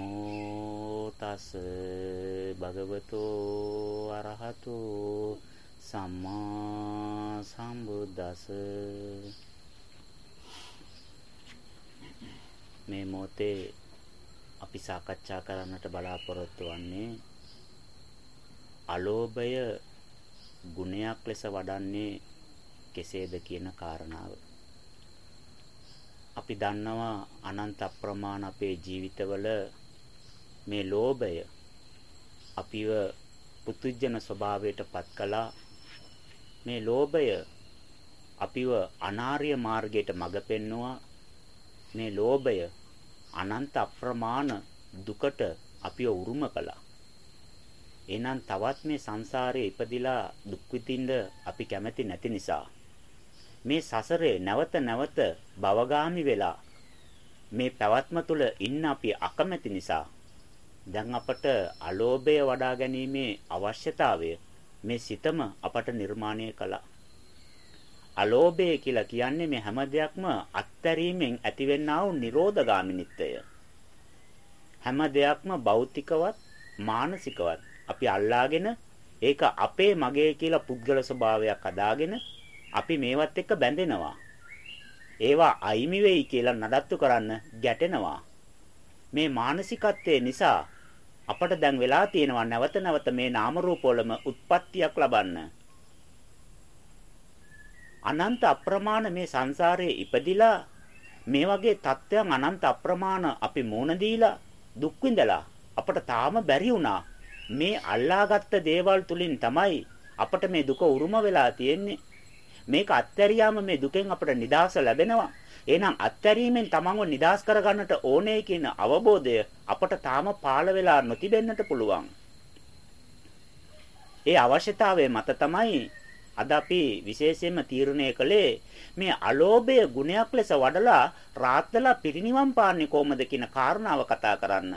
නමෝ තස් භගවතෝ අරහතෝ සම්මා සම්බුද්දස මේ මොහොතේ අපි සාකච්ඡා කරන්නට බලාපොරොත්තු වෙන්නේ අලෝභය ගුණයක් ලෙස වඩන්නේ කෙසේද කියන කාරණාව. අපි දන්නවා අනන්ත අප්‍රමාණ අපේ ජීවිතවල මේ ලෝභය අපිව පුතුජන ස්වභාවයට පත් කළා. මේ ලෝභය අපිව අනාර්ය මාර්ගයට මඟ පෙන්නවා. මේ ලෝභය අනන්ත අප්‍රමාණ දුකට අපිව උරුම කළා. එහෙනම් තවත් මේ සංසාරේ ඉපදිලා දුක් විඳින්න අපි කැමති නැති නිසා මේ සසරේ නැවත නැවත භවගාමි වෙලා මේ පැවැත්ම තුළ ඉන්න අපි අකමැති නිසා දැන් අපට අලෝභය වඩා ගැනීමේ අවශ්‍යතාවය මේ සිතම අපට නිර්මාණය කළා. අලෝභය කියලා කියන්නේ මේ හැම දෙයක්ම අත්හැරීමෙන් ඇතිවෙනා වූ නිරෝධගාමිනිත්වය. හැම දෙයක්ම භෞතිකවත් මානසිකවත් අපි අල්ලාගෙන ඒක අපේ මගේ කියලා පුද්ගල ස්වභාවයක් අදාගෙන අපි මේවත් එක්ක බැඳෙනවා. ඒවා අයිමි වෙයි කියලා නඩත්තු කරන්න ගැටෙනවා. මේ මානසිකත්වයේ නිසා අපට දැන් වෙලා තියෙනවා නැවත නැවත මේ නාම රූප වලම උත්පත්තියක් ලබන්න. අනන්ත අප්‍රමාණ මේ සංසාරයේ ඉපදිලා මේ වගේ තත්ත්වයන් අනන්ත අප්‍රමාණ අපි මෝන දීලා දුක් විඳලා අපට තාම බැරි වුණා මේ අල්ලාගත්ත දේවල් තුලින් තමයි අපට මේ දුක උරුම වෙලා තියෙන්නේ මේක අත්හැරියාම මේ දුකෙන් අපට නිදහස ලැබෙනවා. එහෙනම් අත්හැරීමෙන් තමන්ව නිදහස් කරගන්නට ඕනේ කියන අවබෝධය අපට තාම පාළ වෙලා නොතිබෙන්නට පුළුවන්. ඒ අවශ්‍යතාවය මත තමයි අද අපි විශේෂයෙන්ම තීරණය කළේ මේ අලෝභය ගුණයක් ලෙස වඩලා රාත්දලා පිරිනිවන් පාන්නේ කොහොමද කියන කාරණාව කතා කරන්න.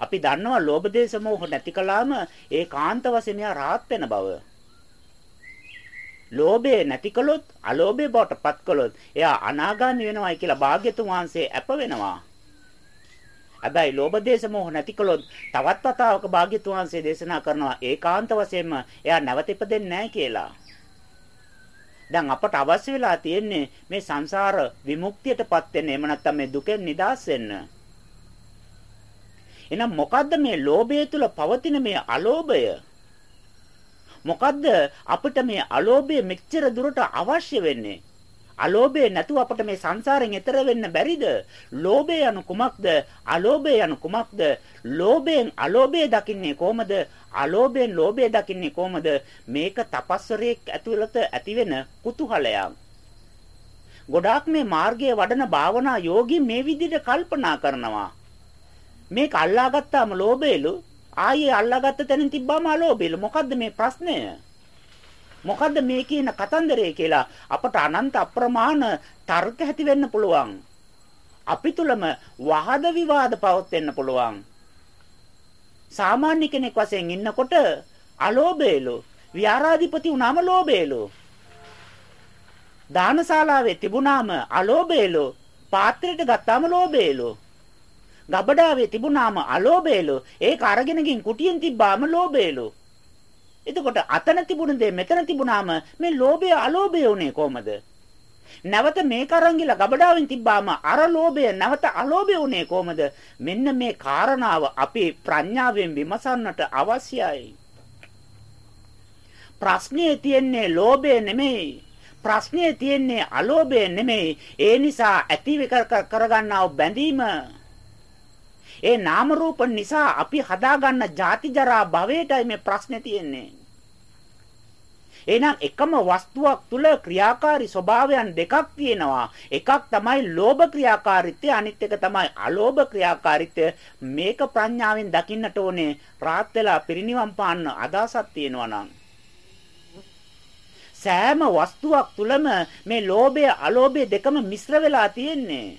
අපි දන්නවා ලෝභ දේශ මොහ නැති කලාම ඒ කාන්ත වශයෙන් එයා රාත් වෙන බව. ලෝභය නැති කළොත් අලෝභය බවට පත් කළොත් එයා අනාගාමී වෙනවයි කියලා භාග්‍යතුන් වහන්සේ අප වෙනවා. හැබැයි ලෝභ දේශ මොහ නැති කළොත් තවත් වතාවක භාග්‍යතුන් වහන්සේ දේශනා කරනවා ඒකාන්ත වශයෙන්ම එයා නැවත ඉපදෙන්නේ නැහැ කියලා. දැන් අපට අවශ්‍ය වෙලා තියෙන්නේ මේ සංසාර විමුක්තියටපත් වෙන්න එහෙම නැත්නම් මේ දුකෙන් නිදහස් වෙන්න. එහෙනම් මොකද්ද මේ ලෝභය තුල පවතින මේ අලෝභය? මොකද්ද අපිට මේ අලෝභය මෙච්චර දුරට අවශ්‍ය වෙන්නේ? අලෝභය නැතුව අපිට මේ සංසාරයෙන් එතර වෙන්න බැරිද? ලෝභය යනු කුමක්ද? අලෝභය යනු කුමක්ද? ලෝභයෙන් අලෝභය දකින්නේ කොහමද? අලෝභයෙන් ලෝභය දකින්නේ කොහමද? මේක තපස්වරයෙක් ඇතුළත ඇතිවෙන කුතුහලයක්. ගොඩාක් මේ මාර්ගයේ වඩන භාවනා යෝගී මේ විදිහට කල්පනා කරනවා. මේක අල්ලාගත්තාම ලෝභයලු ආයේ අල්ලාගත්ත තැනින් තිබ්බාම අලෝභයලු. මොකද්ද මේ ප්‍රශ්නය? මොකද්ද මේ කියන කතන්දරය කියලා අපට අනන්ත අප්‍රමාණ තර්ක ඇති වෙන්න පුළුවන්. අපි තුලම වහද විවාද පවත්වෙන්න පුළුවන්. සාමාන්‍ය කෙනෙක් වශයෙන් ඉන්නකොට අලෝභයලු විහාරාධිපති වුණාම ලෝභයලු දානශාලාවේ තිබුණාම අලෝභයලු පාත්‍රයට ගත්තාම ලෝභයලු ගබඩාවේ තිබුණාම අලෝභයලු ඒක අරගෙන ගින් කුටියෙන් තිබ්බාම ලෝභයලු එතකොට අතන තිබුණ දේ මෙතන තිබුණාම මේ ලෝභය අලෝභය උනේ කොහමද? නැවත මේක අරන් ගිලා ගබඩාවෙන් තිබ්බාම අර ලෝභය නැවත අලෝභය උනේ කොහමද? මෙන්න මේ කාරණාව අපි ප්‍රඥාවෙන් විමසන්නට අවශ්‍යයි. ප්‍රශ්නේ තියෙන්නේ ලෝභය නෙමෙයි. ප්‍රශ්නේ තියෙන්නේ අලෝභය නෙමෙයි. ඒ නිසා ඇති කරගන්නා බැඳීම ඒ නාම රූප නිසා අපි හදාගන්න ජාති ජරා භවයටයි මේ ප්‍රශ්නේ තියෙන්නේ. එහෙනම් එකම වස්තුවක් තුල ක්‍රියාකාරී ස්වභාවයන් දෙකක් තියෙනවා. එකක් තමයි ලෝභ ක්‍රියාකාරීත්වය අනිත් එක තමයි අලෝභ ක්‍රියාකාරීත්වය. මේක ප්‍රඥාවෙන් දකින්නට ඕනේ. රාත් වෙලා පිරිනිවන් පාන්න අදහසක් තියෙනවා නම්. සෑම වස්තුවක් තුලම මේ ලෝභය අලෝභය දෙකම මිශ්‍ර වෙලා තියෙන්නේ.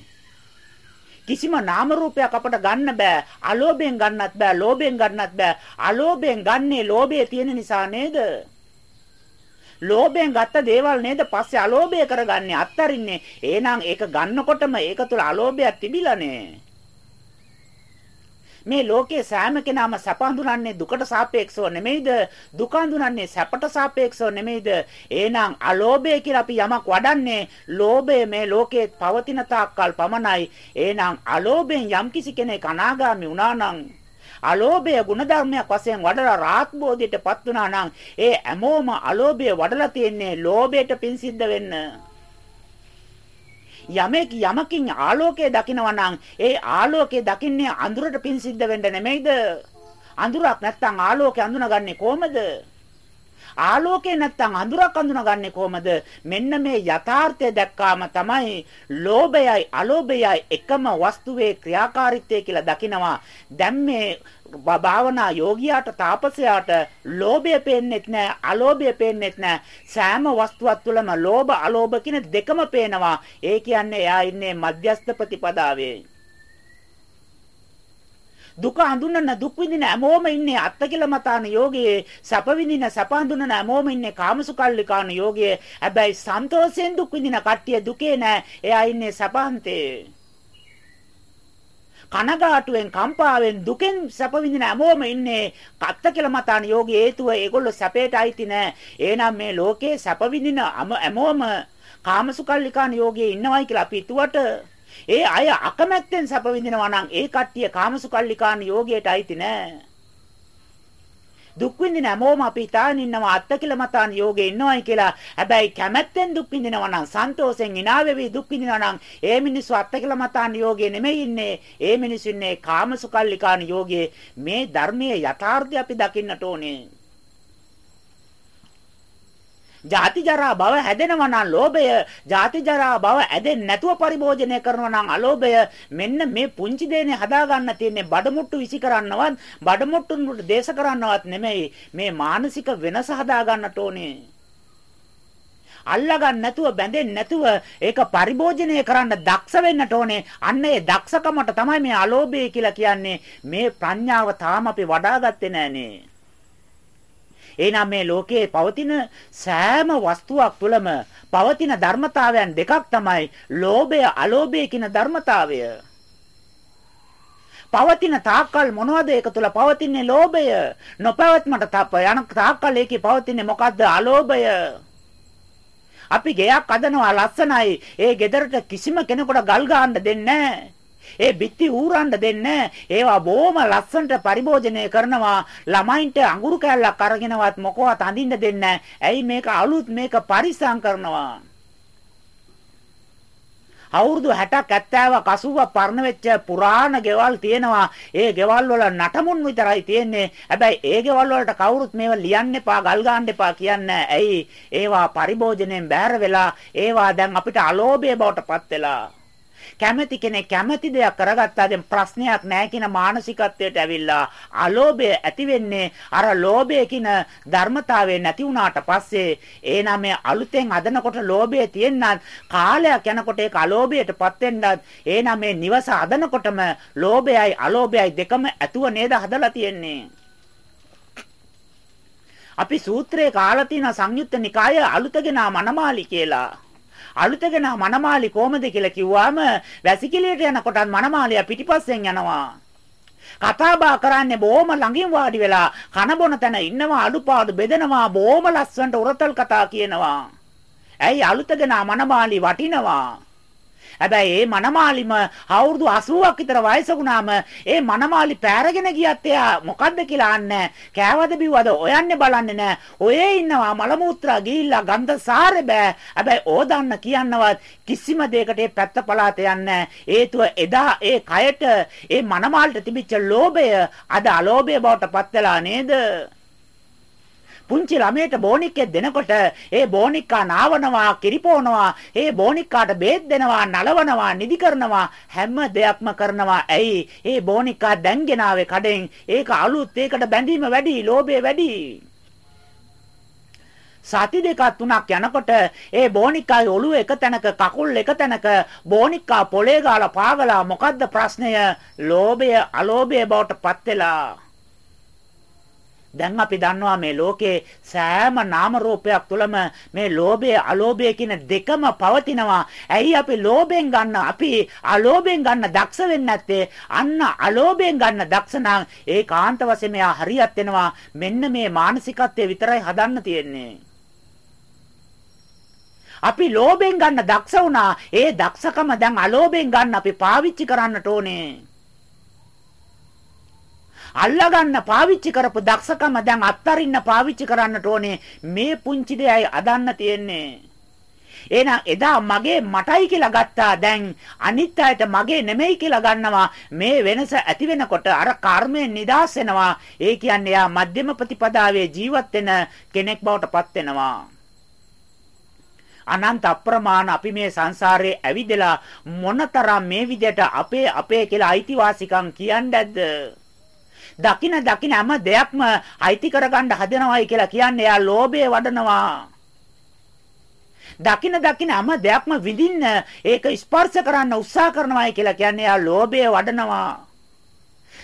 කිසිම නාම රූපයක් අපට ගන්න බෑ. අලෝභයෙන් ගන්නත් බෑ, ලෝභයෙන් ගන්නත් බෑ. අලෝභයෙන් ගන්නේ ලෝභය තියෙන නිසා නේද? ලෝභයෙන් ගත්ත දේවල් නේද පස්සේ අලෝභය කරගන්නේ අත්තරින්නේ. එහෙනම් ඒක ගන්නකොටම ඒක තුල අලෝභයක් තිබිලානේ. මේ ලෝකයේ සෑම කෙනාම සැප හඳුනන්නේ දුකට සාපේක්ෂව නෙමෙයිද? දුක හඳුනන්නේ සැපට සාපේක්ෂව නෙමෙයිද? එහෙනම් අලෝභය කියලා අපි යමක් වඩන්නේ ලෝභය මේ ලෝකයේ පවතින තාක්කල් පමණයි. එහෙනම් අලෝභයෙන් යම්කිසි කෙනෙක් අනාගාමි වුණා නම් අලෝභය ಗುಣධර්මයක් වශයෙන් වඩලා රාත් බෝධියටපත් වුණා නම් ඒ හැමෝම අලෝභය වඩලා තියෙන්නේ ලෝභයට පින් සිද්ධ වෙන්න. යමෙක් යමකින් ආලෝකය දකිනවා නම් ඒ ආලෝකය දකින්නේ අඳුරට පින් සිද්ධ වෙන්න නෙමෙයිද? අඳුරක් නැත්තම් ආලෝකය අඳුනගන්නේ කොහමද? ආලෝකේ නැත්තම් අඳුරක් අඳුනගන්නේ කොහමද? මෙන්න මේ යථාර්ථය දැක්කාම තමයි ලෝභයයි අලෝභයයි එකම වස්තුවේ ක්‍රියාකාරීත්වය කියලා දකිනවා. දැන් මේ භාවනා යෝගියාට තාපසයාට ලෝභය පේන්නෙත් නැහැ අලෝභය පේන්නෙත් නැහැ සෑම වස්තුවක් තුළම ලෝභ අලෝභ කියන දෙකම පේනවා. ඒ කියන්නේ එයා ඉන්නේ මධ්‍යස්ථ ප්‍රතිපදාවේ. දුක හඳුනන දුක් විඳින හැමෝම ඉන්නේ අත්තකිලමතාන යෝගයේ සැප විඳින සැප හඳුනන හැමෝම ඉන්නේ කාමසුකල්ලිකාන යෝගයේ. හැබැයි සන්තෝෂයෙන් දුක් විඳින කට්ටිය දුකේ නෑ. එයා ඉන්නේ සැපහන්තේ කනගාටුවෙන් කම්පාවෙන් දුකෙන් සැප විඳින හැමෝම ඉන්නේ අත්තකිලමතාන යෝගයේ හේතුව ඒගොල්ලෝ සැපේට අයිති නෑ එහෙනම් මේ ලෝකේ සැප විඳින හැමෝම කාමසුකල්ලිකාන යෝගයේ ඉන්නවයි කියලා අපි හිතුවට ඒ අය අකමැත්තෙන් සැප විඳිනවා නම් ඒ කට්ටිය කාමසුකල්ලිකාන යෝගයට අයිති නෑ. දුක් විඳින හැමෝම අපි හිතාගෙන ඉන්නවා අත්තකිලමතාන යෝගේ ඉන්නවයි කියලා. හැබැයි කැමැත්තෙන් දුක් විඳිනවා නම් සන්තෝෂෙන් hina වෙවි දුක් විඳිනවා නම් ඒ මිනිස්සු අත්තකිලමතාන යෝගේ නෙමෙයි ඉන්නේ. ඒ මිනිස්සු ඉන්නේ කාමසුකල්ලිකාන යෝගේ. මේ ධර්මයේ යථාර්ථය අපි දකින්නට ඕනේ. ජාති ජරා භව හැදෙනවා නම් ලෝභය, ජාති ජරා භව හැදෙන්නේ නැතුව පරිභෝජනය කරනවා නම් අලෝභය. මෙන්න මේ පුංචි දේනේ හදාගන්න තියෙන්නේ බඩමුට්ටු විසි කරන්නවත්, බඩමුට්ටුන්ට දේශ කරන්නවත් නෙමෙයි. මේ මානසික වෙනස හදාගන්නට ඕනේ. අල්ලගන්න නැතුව බැඳෙන්නේ නැතුව ඒක පරිභෝජනය කරන්න දක්ෂ වෙන්නට ඕනේ. අන්න ඒ දක්ෂකමට තමයි මේ අලෝභය කියලා කියන්නේ. මේ ප්‍රඥාව තාම අපි වඩාගත්තේ නෑනේ. එහෙනම් මේ ලෝකයේ පවතින සෑම වස්තුවක් තුළම පවතින ධර්මතාවයන් දෙකක් තමයි ලෝභය අලෝභය කියන ධර්මතාවය. පවතින තාක්කල් මොනවද ඒක තුළ පවතින්නේ? ලෝභය. නොපවත්මට තප යන තාක්කල් ඒකේ පවතින්නේ මොකද්ද? අලෝභය. අපි ගෙයක් අදනවා ලස්සනයි. ඒ ගෙදරට කිසිම කෙනෙකුට ගල් ගහන්න දෙන්නේ නැහැ. ඒ බිත්ති ඌරන්න දෙන්නේ ඒවා බොහොම ලස්සනට පරිභෝජනය කරනවා ළමයින්ට අඟුරු කෑල්ලක් අරගෙනවත් මොකවත් අඳින්න දෙන්නේ ඇයි මේක අලුත් මේක පරිස්සම් කරනවා අවුරුදු 60ක් 70ක් 80ක් පරණ වෙච්ච පුරාණ ගෙවල් තියෙනවා. ඒ ගෙවල් වල නටමුන් විතරයි තියෙන්නේ. හැබැයි ඒ ගෙවල් වලට කවුරුත් මේව ලියන්න එපා, ගල් ගන්න එපා කියන්නේ. ඇයි? ඒවා පරිභෝජනයෙන් බැහැර වෙලා ඒවා දැන් අපිට අලෝභය බවට පත් වෙලා. කැමැති කෙනෙක් කැමැති දෙයක් කරගත්තා දැන් ප්‍රශ්නයක් නැහැ කියන මානසිකත්වයට ඇවිල්ලා අලෝභය ඇති වෙන්නේ අර ලෝභය කියන ධර්මතාවය නැති වුණාට පස්සේ එහෙනම් මේ අලුතෙන් අදනකොට ලෝභය තියෙනත් කාලයක් යනකොට ඒක අලෝභයටපත් වෙන්නත් එහෙනම් මේ නිවස අදනකොටම ලෝභයයි අලෝභයයි දෙකම ඇතුව නේද හදලා තියෙන්නේ අපි සූත්‍රයේ කාලා තියෙන සංයුත්ත නිකාය අලුතගෙන මනමාලි කියලා. අලුතගෙන මනමාලි කොහමද කියලා කිව්වාම වැසිකිළියට යනකොටත් මනමාලියා පිටිපස්සෙන් යනවා. කතා බහ කරන්නේ බොහොම ළඟින් වාඩි වෙලා කන බොන තැන ඉන්නවා අඩුපාඩු බෙදනවා බොහොම ලස්සනට උරතල් කතා කියනවා. ඇයි අලුතගෙන මනමාලි වටිනවා. හැබැයි ඒ මනමාලිම අවුරුදු 80ක් විතර වයස වුණාම ඒ මනමාලි පෑරගෙන ගියත් එයා මොකද්ද කියලා අන්නේ කෑවද බිව්වද ඔයන්නේ බලන්නේ නැහැ. ඔයේ ඉන්නවා මල මුත්‍රා ගිහිල්ලා ගන්ධ සාරේ බෑ. හැබැයි ඕදන්න කියන්නවත් කිසිම දෙයකට ඒ පැත්ත පලාත යන්නේ හේතුව එදා ඒ කයට ඒ මනමාලට තිබිච්ච ලෝභය අද අලෝභය බවට පත් වෙලා නේද? පුංචි ළමයට බෝනික්කෙක් දෙනකොට ඒ බෝනික්කා නාවනවා, කිරිපෝනවා, ඒ බෝනික්කාට බේත් දෙනවා, නලවනවා, නිදි කරනවා, හැම දෙයක්ම කරනවා. ඇයි? ඒ බෝනික්කා දැන් ගෙනාවේ කඩෙන්. ඒක අලුත් ඒකට බැඳීම වැඩි, ලෝභය වැඩි. සති දෙකක් තුනක් යනකොට ඒ බෝනික්කාගේ ඔළුව එක තැනක කකුල් එක තැනක බෝනික්කා පොලේ ගාලා පාගලා මොකද්ද ප්‍රශ්නය? ලෝභය අලෝභය බවට පත් වෙලා දැන් අපි දන්නවා මේ ලෝකේ සෑම නාම රූපයක් තුළම මේ ලෝභය අලෝභය කියන දෙකම පවතිනවා. ඇයි අපි ලෝභයෙන් ගන්න අපි අලෝභයෙන් ගන්න දක්ෂ වෙන්නේ නැත්තේ? අන්න අලෝභයෙන් ගන්න දක්ෂ නම් ඒකාන්ත වශයෙන් මෙයා හරියට වෙනවා. මෙන්න මේ මානසිකත්වය විතරයි හදන්න තියෙන්නේ. අපි ලෝභයෙන් ගන්න දක්ෂ වුණා. ඒ දක්ෂකම දැන් අලෝභයෙන් ගන්න අපි පාවිච්චි කරන්නට ඕනේ. අල්ලා ගන්න පාවිච්චි කරපු දක්ෂකම දැන් අත්තරින්න පාවිච්චි කරන්නට ඕනේ. මේ පුංචි දෙයයි අදන්න තියෙන්නේ. එහෙනම් එදා මගේ මටයි කියලා ගත්තා. දැන් අනිත් අයට මගේ නෙමෙයි කියලා ගන්නවා. මේ වෙනස ඇති වෙනකොට අර කර්මයෙන් නිදහස් වෙනවා. ඒ කියන්නේ යා මධ්‍යම ප්‍රතිපදාවේ ජීවත් වෙන කෙනෙක් බවට පත් වෙනවා. අනන්ත අප්‍රමාණ අපි මේ සංසාරේ ඇවිදලා මොනතරම් මේ විදිහට අපේ අපේ කියලා අයිතිවාසිකම් කියන්නේද දකින දකින හැම දෙයක්ම අයිති කරගන්න හදනවයි කියලා කියන්නේ එයා ලෝභය වඩනවා. දකින දකින හැම දෙයක්ම විඳින්න ඒක ස්පර්ශ කරන්න උත්සාහ කරනවායි කියලා කියන්නේ එයා ලෝභය වඩනවා.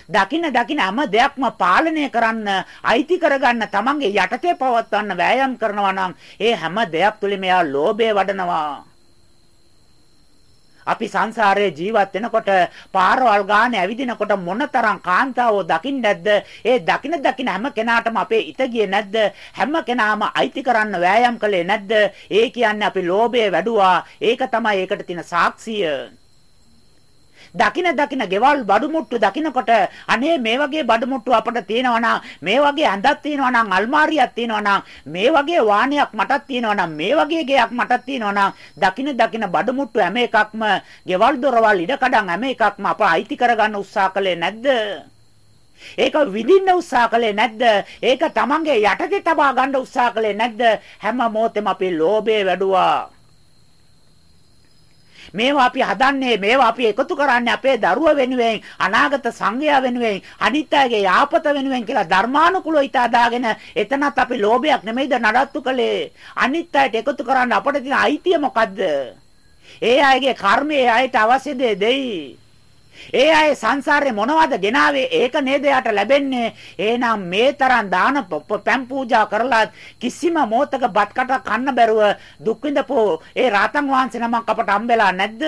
දකින දකින හැම දෙයක්ම පාලනය කරන්න අයිති කරගන්න තමන්ගේ යටතේ පවත්වන්න වෑයම් කරනවා නම් ඒ හැම දෙයක් තුළම එයා ලෝභය වඩනවා. අපි සංසාරයේ ජීවත් වෙනකොට පාරවල් ගානේ ඇවිදිනකොට මොනතරම් කාන්තාවෝ දකින්න නැද්ද? ඒ දකින දකින හැම කෙනාටම අපේ ඉත ගියේ නැද්ද? හැම කෙනාම අයිති කරන්න වෑයම් කළේ නැද්ද? ඒ කියන්නේ අපි ලෝභය වැඩුවා. ඒක තමයි ඒකට තියෙන සාක්ෂිය. දකින දකින ගෙවල් බඩුමුට්ටු දකිනකොට අනේ මේ වගේ බඩුමුට්ටු අපිට තියෙනවා නම් මේ වගේ ඇඳක් තියෙනවා නම් අල්මාරියක් තියෙනවා නම් මේ වගේ වාහනයක් මටත් තියෙනවා නම් මේ වගේ ගෙයක් මටත් තියෙනවා නම් දකින දකින බඩුමුට්ටු හැම එකක්ම ගෙවල් දොරවල් ඉඩකඩම් හැම එකක්ම අප අයිති කරගන්න උත්සාහ කළේ නැද්ද ඒක විඳින්න උත්සාහ කළේ නැද්ද? ඒක තමන්ගේ යටතේ තබා ගන්න උත්සාහ කළේ නැද්ද? හැම මොහොතෙම අපේ ලෝභය වැඩුවා. මේවා අපි හදන්නේ මේවා අපි එකතු කරන්නේ අපේ දරුව වෙනුවෙන් අනාගත සංගය වෙනුවෙන් අනිත් අයගේ යාපත වෙනුවෙන් කියලා ධර්මානුකූලව හිතාදාගෙන එතනත් අපි ලෝභයක් නෙමෙයිද නඩත්තු කළේ. අනිත් අයට එකතු කරන්න අපිට තියෙන අයිතිය මොකද්ද? ඒ අයගේ කර්මය ඒ අයට අවශ්‍ය දේ දෙයි. ඒ අය සංසාරේ මොනවද ගෙනාවේ? ඒක නේද යාට ලැබෙන්නේ. එහෙනම් මේ තරම් දාන පැම් පූජා කරලා කිසිම මොහතක බත් කට කන්න බැරුව දුක් විඳපෝ. ඒ රාතන් වහන්සේ නමක් අපට හම්බෙලා නැද්ද?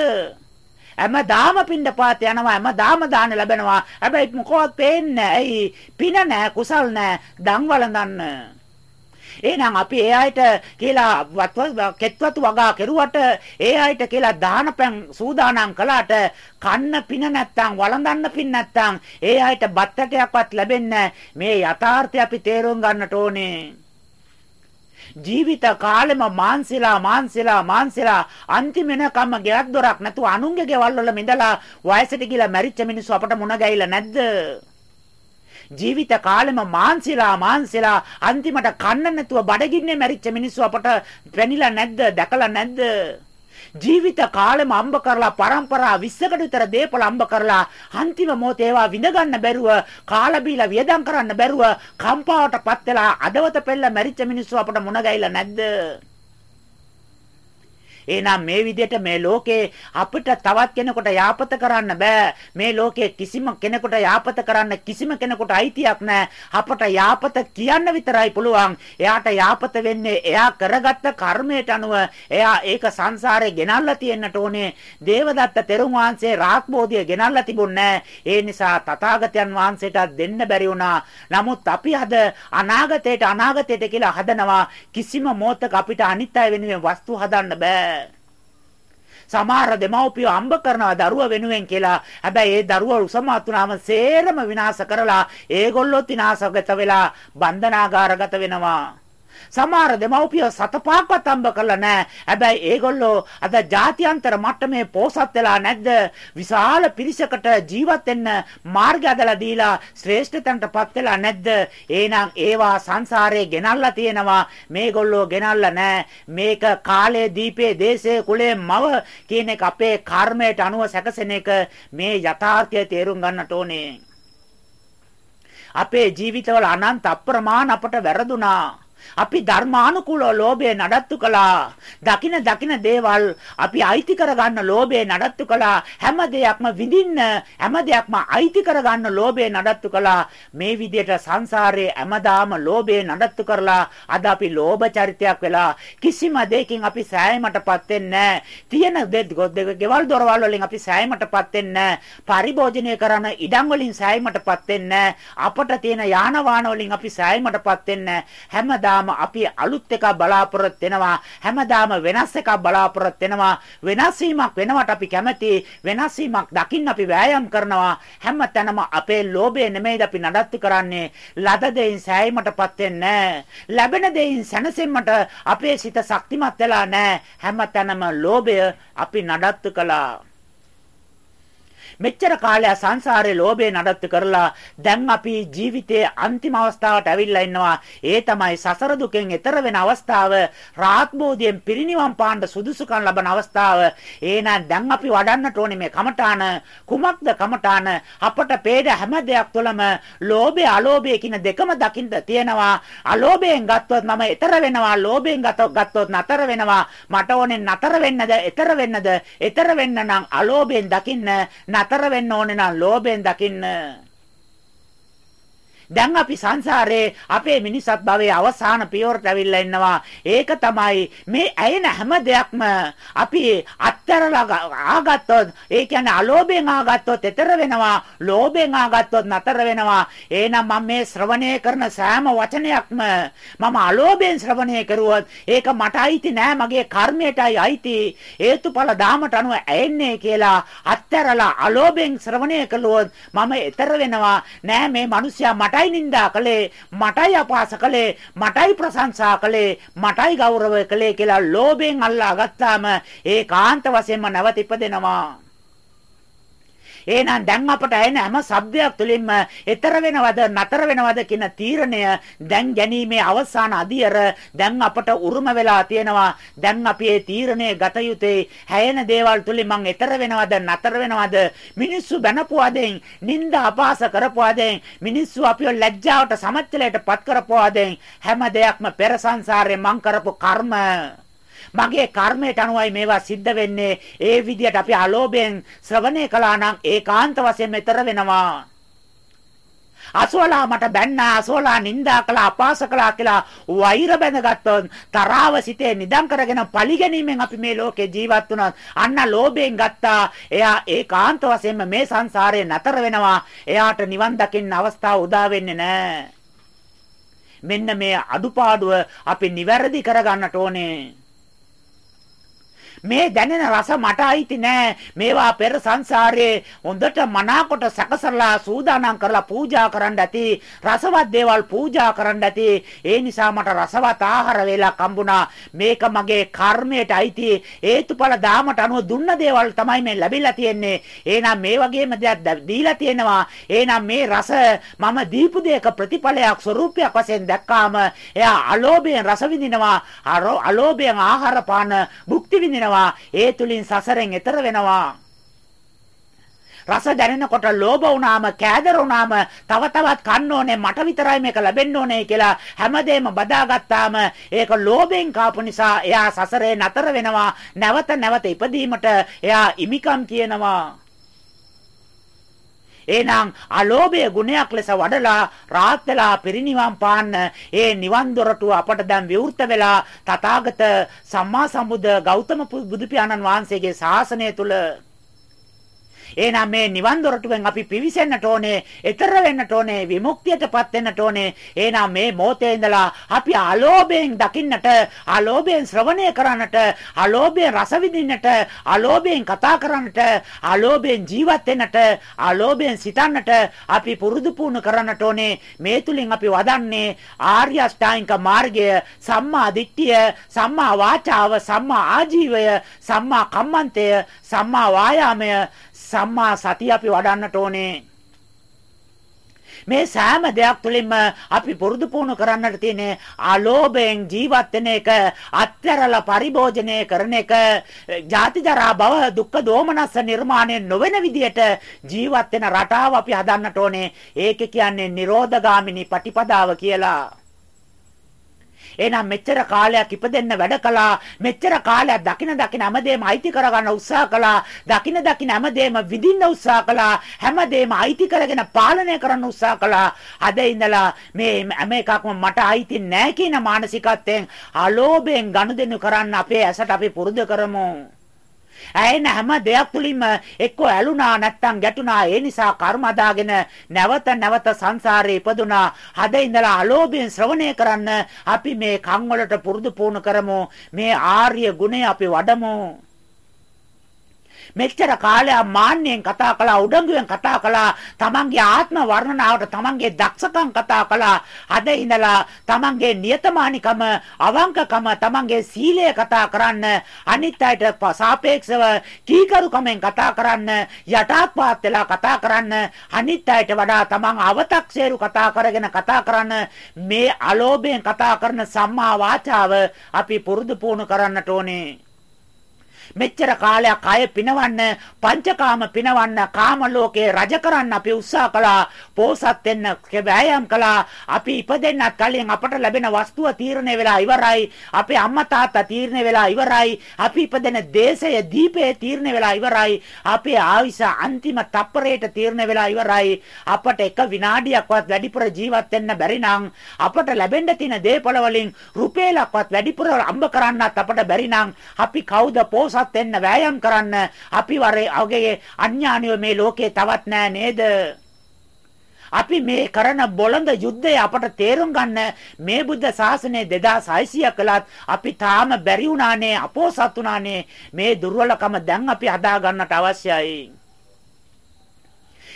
හැමදාම පින්ඩපාත යනවා හැමදාම දාන ලැබෙනවා. හැබැයි මොකවත් පේන්නේ නැහැ. ඇයි? පින නැහැ කුසල් නැහැ. දන් වළඳන්න. එහෙනම් අපි ඒ අයට කියලා කෙත්වතු වගා කෙරුවට ඒ අයට කියලා දානපැන් සූදානම් කළාට කන්න පින නැත්තම් වළඳන්න පින් නැත්තම් ඒ අයට බත්තටයක්වත් ලැබෙන්නේ මේ යථාර්ථය අපි තේරුම් ගන්නට ඕනේ. ජීවිත කාලෙම මාන්සිලා මාන්සිලා මාන්සිලා අන්තිම වෙනකම්ම ගෙයක් දොරක් නැතුව අනුන්ගේ ගෙවල් වල මිදලා වයසට ගිහලා මැරිච්ච මිනිස්සු අපට මුණ ගැහිලා නැද්ද? ජීවිත කාලෙම මාන්සිලා මාන්සිලා අන්තිමට කන්න නැතුව බඩගින්නේ මැරිච්ච මිනිස්සු අපට පැනිලා නැද්ද දැකලා නැද්ද? ජීවිත කාලෙම අම්බ කරලා પરම්පරා 20කට විතර දේපල අම්බ කරලා අන්තිම මොහොතේ ඒවා විඳ ගන්න බැරුව කාලා බීලා වියදම් කරන්න බැරුව කම්පාවටපත් වෙලා අදවත පෙළ මැරිච්ච මිනිස්සු අපට මුණ ගැහිලා නැද්ද? එහෙනම් මේ විදිහට මේ ලෝකේ අපිට තවත් කෙනෙකුට යාපත කරන්න බෑ. මේ ලෝකේ කිසිම කෙනෙකුට යාපත කරන්න කිසිම කෙනෙකුට අයිතියක් නැහැ. අපට යාපත කියන්න විතරයි පුළුවන්. එයාට යාපත වෙන්නේ එයා කරගත්ත කර්මයට අනුව එයා ඒක සංසාරේ ගෙනල්ලා තියෙන්නට ඕනේ. දේවදත්ත තෙරුන් වහන්සේ රාත්බෝධිය ගෙනල්ලා තිබුණේ ඒ නිසා තථාගතයන් වහන්සේට දෙන්න බැරි වුණා. නමුත් අපි අද අනාගතයට අනාගතයට කියලා හදනවා කිසිම මොහොතක අපිට අනිත් අය වෙනුවෙන් වස්තු හදන්න බෑ. සමහර දෙමව්පියෝ අම්බ කරනවා දරුව වෙනුවෙන් කියලා. හැබැයි ඒ දරුව උසමත් වුණාම සේරම විනාශ කරලා ඒගොල්ලොත් විනාශගත වෙලා බන්ධනාගාරගත වෙනවා. සමහර දෙමව්පියෝ සතපාක්වත් හම්බ කරලා නැහැ. හැබැයි ඒගොල්ලෝ අද ජාත්‍යන්තර මට්ටමේ පෝසත් වෙලා නැද්ද? විශාල පිරිසකට ජීවත් වෙන්න මාර්ගය අදලා දීලා ශ්‍රේෂ්ඨ තැනටපත් වෙලා නැද්ද? එහෙනම් ඒවා සංසාරේ ගෙනල්ලා තියෙනවා. මේගොල්ලෝ ගෙනල්ලා නැහැ. මේක කාලයේ දීපේ දේශේ කුලේ මව කියන එක අපේ කර්මයට අනුව සැකසෙන එක මේ යථාර්ථය තේරුම් ගන්නට ඕනේ. අපේ ජීවිතවල අනන්ත අප්‍රමාණ අපට වැරදුනා අපි ධර්මානුකූලව ලෝභය නඩත්තු කළා. දකින දකින දේවල් අපි අයිති කරගන්න ලෝභය නඩත්තු කළා. හැම දෙයක්ම විඳින්න හැම දෙයක්ම අයිති කරගන්න ලෝභය නඩත්තු කළා. මේ විදිහට සංසාරයේ හැමදාම ලෝභය නඩත්තු කරලා අද අපි ලෝභ චරිතයක් වෙලා කිසිම දෙයකින් අපි සෑයීමටපත් වෙන්නේ තියෙන ගෙවල් දොරවල් වලින් අපි සෑයීමටපත් වෙන්නේ පරිභෝජනය කරන ඉඩම් වලින් සෑයීමටපත් වෙන්නේ අපට තියෙන යාන වාහන වලින් අපි සෑයීමටපත් වෙන්නේ හැමදාම හැමදාම අපි අලුත් එකක් බලාපොරොත්තු වෙනවා හැමදාම වෙනස් එකක් බලාපොරොත්තු වෙනවා. වෙනස් වීමක් වෙනවට අපි කැමති වෙනස් වීමක් දකින්න අපි වෑයම් කරනවා. හැමතැනම අපේ ලෝභය නෙමෙයිද අපි නඩත්තු කරන්නේ? ලද දෙයින් සෑයීමටපත් වෙන්නේ ලැබෙන දෙයින් සැනසෙන්නට අපේ සිත ශක්තිමත් වෙලා නැහැ. හැමතැනම ලෝභය අපි නඩත්තු කළා. මෙච්චර කාලයක් සංසාරේ ලෝභය නඩත්තු කරලා දැන් අපි ජීවිතයේ අන්තිම අවස්ථාවට ඇවිල්ලා ඉන්නවා. ඒ තමයි සසර දුකෙන් එතර වෙන අවස්ථාව. රාත්බෝධියෙන් පිරිනිවන් පාන්න සුදුසුකම් ලබන අවස්ථාව. එහෙනම් දැන් අපි වඩන්නට ඕනේ මේ කමඨාන. කුමක්ද කමඨාන? අපට පේන හැම දෙයක් තුළම ලෝභය අලෝභය කියන දෙකම දකින්න තියෙනවා. අලෝභයෙන් ගත්තොත් මම එතර වෙනවා. ලෝභයෙන් ගත්තොත් නතර වෙනවා. මට ඕනේ නතර වෙන්නද? එතර වෙන්නද? එතර වෙන්න නම් අලෝභයෙන් දකින්න නතර නතර වෙන්න ඕනේ නම් ලෝභයෙන් දකින්න දැන් අපි සංසාරේ අපේ මිනිසත් භවයේ අවසාන පියවරට ඇවිල්ලා ඉන්නවා. ඒක තමයි මේ ඇයෙන හැම දෙයක්ම අපි අත්තරලා ආගත්තොත් ඒ කියන්නේ අලෝභයෙන් ආගත්තොත් ඈතර වෙනවා. ලෝභයෙන් ආගත්තොත් නතර වෙනවා. එහෙනම් මම මේ ශ්‍රවණය කරන සෑම වචනයක්ම මම අලෝභයෙන් ශ්‍රවණය කරුවොත් ඒක මට අයිති නෑ මගේ කර්මයටයි අයිති. හේතුඵල දාමට අනුව ඇෙන්නේ කියලා අත්තරලා අලෝභයෙන් ශ්‍රවණය කළොත් මම ඈතර වෙනවා. නෑ මේ මිනිස්සයා මට මටයි නිඳා කළේ මටයි අපහාස කළේ මටයි ප්‍රශංසා කළේ මටයි ගෞරව කළේ කියලා ලෝභයෙන් අල්ලා ගත්තාම ඒ කාන්ත වශයෙන්ම නැවත ඉපදෙනවා. එහෙනම් දැන් අපට එන හැම શબ્දයක් තුළින්ම ඊතර වෙනවද නතර වෙනවද කියන තීරණය දැන් ගැනීමේ අවසාන අධියර දැන් අපට උරුම වෙලා තියෙනවා. දැන් අපි මේ තීරණය ගත යුත්තේ හැයෙන දේවල් තුලින් මං ඊතර වෙනවද නතර වෙනවද? මිනිස්සු බැනපුවාදෙන් නිନ୍ଦ අපහාස කරපුවාදෙන් මිනිස්සු අපිව ලැජ්ජාවට සමච්චලයට පත් කරපුවාදෙන් හැම දෙයක්ම පෙර සංසාරේ මං කරපු කර්ම. මගේ කර්මයට අනුවයි මේවා සිද්ධ වෙන්නේ. ඒ විදිහට අපි අලෝභයෙන් ශ්‍රවණය කළා නම් ඒකාන්ත වශයෙන් මෙතර වෙනවා. අසෝලා මට බැන්නා අසෝලා නිඳා කළා අපාස කළා කියලා වෛර බැඳගත්තොත් තරාව සිතේ නිදන් කරගෙන පරිගැනීමෙන් අපි මේ ලෝකේ ජීවත් වුණා අන්න ලෝභයෙන් ගත්තා එයා ඒකාන්ත වශයෙන්ම මේ සංසාරේ නතර වෙනවා එයාට නිවන් දකින්න අවස්ථාව උදා වෙන්නේ නැහැ මෙන්න මේ අඩුපාඩුව අපි නිවැරදි කරගන්නට ඕනේ මේ දැනෙන රස මට අයිති නෑ. මේවා පෙර සංසාරයේ හොඳට මනාකොට සැකසලා සූදානම් කරලා පූජා කරන්න ඇති. රසවත් දේවල් පූජා කරන්න ඇති. ඒ නිසා මට රසවත් ආහාර වේලා කම්බුණා. මේක මගේ කර්මයට අයිති. හේතුඵල දාමට අනුව දුන්න දේවල් තමයි මේ ලැබිලා තියෙන්නේ. එහෙනම් මේ වගේම දෙයක් දීලා තියෙනවා. එහෙනම් මේ රස මම දීපු දෙයක ප්‍රතිඵලයක් ස්වરૂපයක් වශයෙන් දැක්කාම එයා අලෝභයෙන් රස විඳිනවා. අලෝභයෙන් ආහාර පාන භුක්ති විඳිනවා. වෙනවා. ඒ තුලින් සසරෙන් එතර වෙනවා. රස දැනෙනකොට ලෝභ වුණාම කෑදර වුණාම තව තවත් කන්න ඕනේ මට විතරයි මේක ලැබෙන්න ඕනේ කියලා හැමදේම බදාගත්තාම ඒක ලෝභයෙන් කාපු නිසා එයා සසරේ නතර වෙනවා නැවත නැවත ඉපදීමට එයා ඉමිකම් කියනවා එහෙනම් අලෝභය ගුණයක් ලෙස වඩලා රාත් වෙලා පිරිනිවන් පාන්න ඒ නිවන් දොරටුව අපට දැන් විවෘත වෙලා තථාගත සම්මා සම්බුද්ධ ගෞතම බුදු පියාණන් වහන්සේගේ ශාසනය තුල එහෙනම් මේ නිවන් දොරටුවෙන් අපි පිවිසෙන්නට ඕනේ, ඈතර වෙන්නට ඕනේ, විමුක්තියටපත් වෙන්නට ඕනේ. එහෙනම් මේ මොහොතේ ඉඳලා අපි අලෝභයෙන් දකින්නට, අලෝභයෙන් ශ්‍රවණය කරන්නට, අලෝභයෙන් රස විඳින්නට, අලෝභයෙන් කතා කරන්නට, අලෝභයෙන් ජීවත් වෙන්නට, අලෝභයෙන් සිතන්නට අපි පුරුදු පුහුණු කරන්නට ඕනේ. මේ තුලින් අපි වදන්නේ ආර්ය අෂ්ටාංගික මාර්ගය, සම්මා දිට්ඨිය, සම්මා වාචාව, සම්මා ආජීවය, සම්මා කම්මන්තය, සම්මා වායාමය සම්මා සතිය අපි වඩන්නට ඕනේ. මේ සෑම දෙයක් තුළින්ම අපි පුරුදු පුහුණු කරන්නට තියෙන අලෝභයෙන් ජීවත් වෙන එක අත්‍යරලා පරිභෝජනය කරන එක ජාති ජරා භව දුක්ඛ දෝමනස්ස නිර්මාණය නොවන විදියට ජීවත් වෙන රටාව අපි හදන්නට ඕනේ ඒක කියන්නේ නිරෝධගාමිනී පටිපදාව කියලා එහෙනම් මෙච්චර කාලයක් ඉපදෙන්න වැඩ කළා. මෙච්චර කාලයක් දකින දකින හැමදේම අයිති කරගන්න උත්සාහ කළා. දකින දකින හැමදේම විඳින්න උත්සාහ කළා. හැමදේම අයිති කරගෙන පාලනය කරන්න උත්සාහ කළා. අද ඉඳලා මේ හැම එකක්ම මට අයිති නැහැ කියන මානසිකත්වයෙන් අලෝභයෙන් ගනුදෙනු කරන්න අපේ ඇසට අපි පුරුදු කරමු. ඇයෙන හැම දෙයක් තුලින්ම එක්ක ඇලුනා නැත්තම් ගැටුණා ඒ නිසා කර්ම අදාගෙන නැවත නැවත සංසාරේ ඉපදුනා. හද ඉඳලා අලෝභයෙන් ශ්‍රවණය කරන්න අපි මේ කන් වලට පුරුදු පුහුණු කරමු. මේ ආර්ය ගුණය අපි වඩමු. මෙච්චර කාලයක් මාන්නෙන් කතා කළා උඩඟුවෙන් කතා කළා තමන්ගේ ආත්ම වර්ණනාවට තමන්ගේ දක්ෂකම් කතා කළා. අද ඉඳලා තමන්ගේ නියතමානිකම අවංකකම තමන්ගේ සීලය කතා කරන්න අනිත් අයට සාපේක්ෂව කීකරුකමෙන් කතා කරන්න යටාත්පාත් වෙලා කතා කරන්න අනිත් අයට වඩා තමන් අව탁සේරු කතා කරගෙන කතා කරන්න මේ අලෝභයෙන් කතා කරන සම්මා වාචාව අපි පුරුදු පුහුණු කරන්නට ඕනේ. මෙච්චර කාලයක් අය පිනවන්න පංචකාම පිනවන්න කාම ලෝකේ රජ කරන්න අපි උත්සාහ කළා පෝසත් වෙන්න වෑයම් කළා. අපි ඉපදෙන්නත් කලින් අපට ලැබෙන වස්තුව තීරණය වෙලා ඉවරයි. අපේ අම්මා තාත්තා තීරණය වෙලා ඉවරයි. අපි ඉපදෙන දේශය දීපේ තීරණය වෙලා ඉවරයි. අපේ ආයුෂ අන්තිම තප්පරයට තීරණය වෙලා ඉවරයි. අපට එක විනාඩියක්වත් වැඩිපුර ජීවත් වෙන්න බැරි නම් අපට ලැබෙන්න තියෙන දේපල වලින් රුපියලක්වත් වැඩිපුර අම්බ කරන්නත් අපට බැරි නම් අපි කවුද පෝසත් ජීවත් වෙන්න වෑයම් කරන්න. අපි වරේ අගේ අඥානියෝ මේ ලෝකේ තවත් නෑ නේද? අපි මේ කරන බොළඳ යුද්ධය අපට තේරුම් ගන්න මේ බුද්ධ ශාසනය 2600 කළත් අපි තාම බැරි වුණානේ අපෝසත් වුණානේ. මේ දුර්වලකම දැන් අපි හදා ගන්නට අවශ්‍යයි.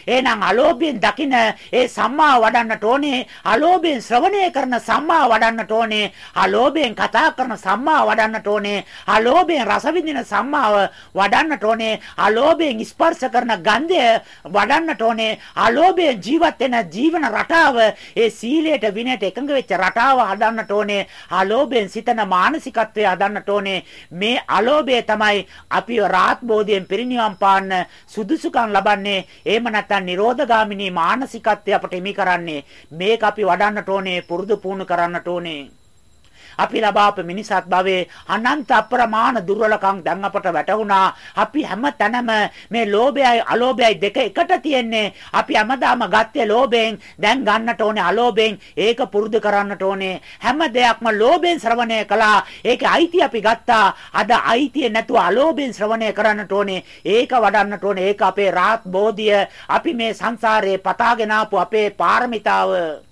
එහෙනම් අලෝභයෙන් දකින ඒ සම්මා වඩන්නට ඕනේ. අලෝභයෙන් ශ්‍රවණය කරන සම්මා වඩන්නට ඕනේ. අලෝභයෙන් කතා කරන සම්මා වඩන්නට ඕනේ. අලෝභයෙන් රස විඳින සම්මාව වඩන්නට ඕනේ. අලෝභයෙන් ස්පර්ශ කරන ගන්ධය වඩන්නට ඕනේ. අලෝභයෙන් ජීවත් වෙන ජීවන රටාව ඒ සීලයට විනයට එකඟ වෙච්ච රටාව හදන්නට ඕනේ. අලෝභයෙන් සිතන මානසිකත්වය හදන්නට ඕනේ. මේ අලෝභය තමයි අපි රාත් බෝධියෙන් පිරිනිවන් පාන්න සුදුසුකම් ලබන්නේ. එහෙම නැත්නම් නැත්නම් නිරෝධගාමිනී මානසිකත්වය අපට එමි කරන්නේ. මේක අපි වඩන්නට ඕනේ පුරුදු පුහුණු කරන්නට ඕනේ. අපි ලබාපු මිනිසත් භවයේ අනන්ත අප්‍රමාණ දුර්වලකම් දැන් අපට වැටහුණා. අපි හැම තැනම මේ ලෝභයයි අලෝභයයි දෙක එකට තියෙන්නේ. අපි හැමදාම ගත්තේ ලෝභයෙන් දැන් ගන්නට ඕනේ අලෝභයෙන්. ඒක පුරුදු කරන්නට ඕනේ. හැම දෙයක්ම ලෝභයෙන් ශ්‍රවණය කළා. ඒකේ අයිතිය අපි ගත්තා. අද අයිතිය නැතුව අලෝභයෙන් ශ්‍රවණය කරන්නට ඕනේ. ඒක වඩන්නට ඕනේ. ඒක අපේ රාත් බෝධිය. අපි මේ සංසාරේ පතාගෙන ආපු අපේ පාරමිතාව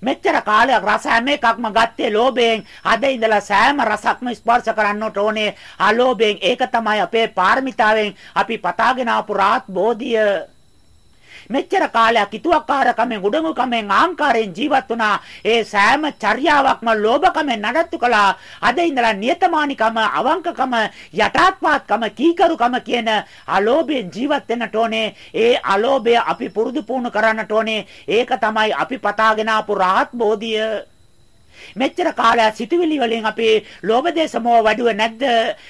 මෙච්චර කාලයක් රස හැම එකක්ම ගත්තේ ලෝභයෙන්. අද ඉඳලා සෑම රසක්ම ස්පර්ශ කරන්නට ඕනේ. අලෝභයෙන් ඒක තමයි අපේ පාරමිතාවෙන් අපි පතාගෙන ආපු රාත් බෝධිය මෙච්චර කාලයක් හිතුවක්කාරකමෙන් උඩඟුකමෙන් ආංකාරයෙන් ජීවත් වුණා. ඒ සෑම චර්යාවක්ම ලෝභකමෙන් නඩත්තු කළා. අද ඉඳලා නියතමානිකම, අවංකකම, යටාත්පාත්කම, කීකරුකම කියන අලෝභයෙන් ජීවත් වෙන්නට ඕනේ. ඒ අලෝභය අපි පුරුදු පුහුණු කරන්නට ඕනේ. ඒක තමයි අපි පතාගෙන ආපු රාහත් බෝධිය. මෙච්චර කාලයක් සිතුවිලි වලින් අපේ ලෝභ දේශ මොහ වැඩුවේ නැද්ද?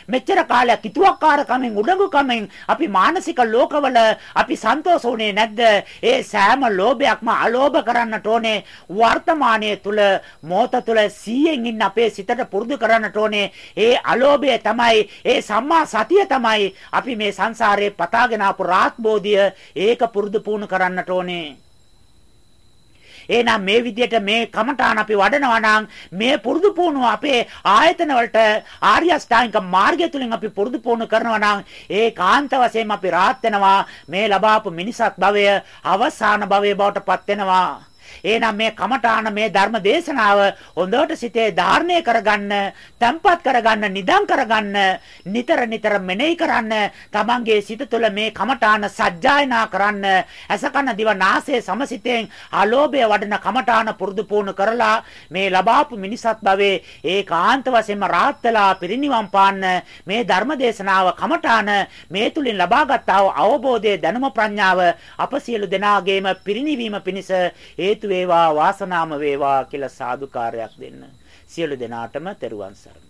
මෙච්චර කාලයක් කිතුවක්කාරකමෙන් උඩඟුකමෙන් අපි මානසික ලෝකවල අපි සන්තෝෂ වුණේ නැද්ද? ඒ සෑම ලෝභයක්ම අලෝභ කරන්නට ඕනේ. වර්තමානයේ තුල මොහත තුල 100න් ඉන්න අපේ සිතට පුරුදු කරන්නට ඕනේ. ඒ අලෝභය තමයි ඒ සම්මා සතිය තමයි අපි මේ සංසාරේ පතාගෙන ආපු රාත් බෝධිය ඒක පුරුදු පුහුණු කරන්නට ඕනේ. එහෙනම් මේ විදිහට මේ කමඨාන අපි වඩනවා නම් මේ පුරුදු පුහුණුව අපේ ආයතන වලට ආර්ය අෂ්ටාංගික මාර්ගය තුලින් අපි පුරුදු පුහුණු කරනවා නම් ඒ කාන්ත වශයෙන් අපි rahat වෙනවා මේ ලබාපු මිනිසත් භවය අවසාන භවයේ බවට පත් වෙනවා. එහෙනම් මේ කමඨාන මේ ධර්ම දේශනාව හොඳට සිතේ ධාරණය කරගන්න, තැම්පත් කරගන්න, නිදම් කරගන්න, නිතර නිතර මෙනෙහි කරන්න, තමන්ගේ සිත තුළ මේ කමඨාන සජ්ජායනා කරන්න, අසකන දිව නාසය සමසිතෙන් අලෝභය වඩන කමඨාන පුරුදු පුහුණු කරලා මේ ලබාපු මිනිසත් භවයේ ඒකාන්ත වශයෙන්ම රාහත් වෙලා පිරිනිවන් පාන්න මේ ධර්ම දේශනාව කමඨාන මේ තුලින් ලබාගත් අවබෝධයේ දැනුම ප්‍රඥාව අප සියලු දෙනාගේම පිරිනිවීම පිණිස හේතු වේවා වාසනාම වේවා කියලා සාදුකාරයක් දෙන්න. සියලු දෙනාටම තෙරුවන් සරණයි.